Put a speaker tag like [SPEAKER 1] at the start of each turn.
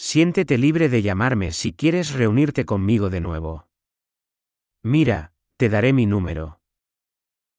[SPEAKER 1] Siéntete libre de llamarme si quieres reunirte conmigo de nuevo. Mira, te daré mi número.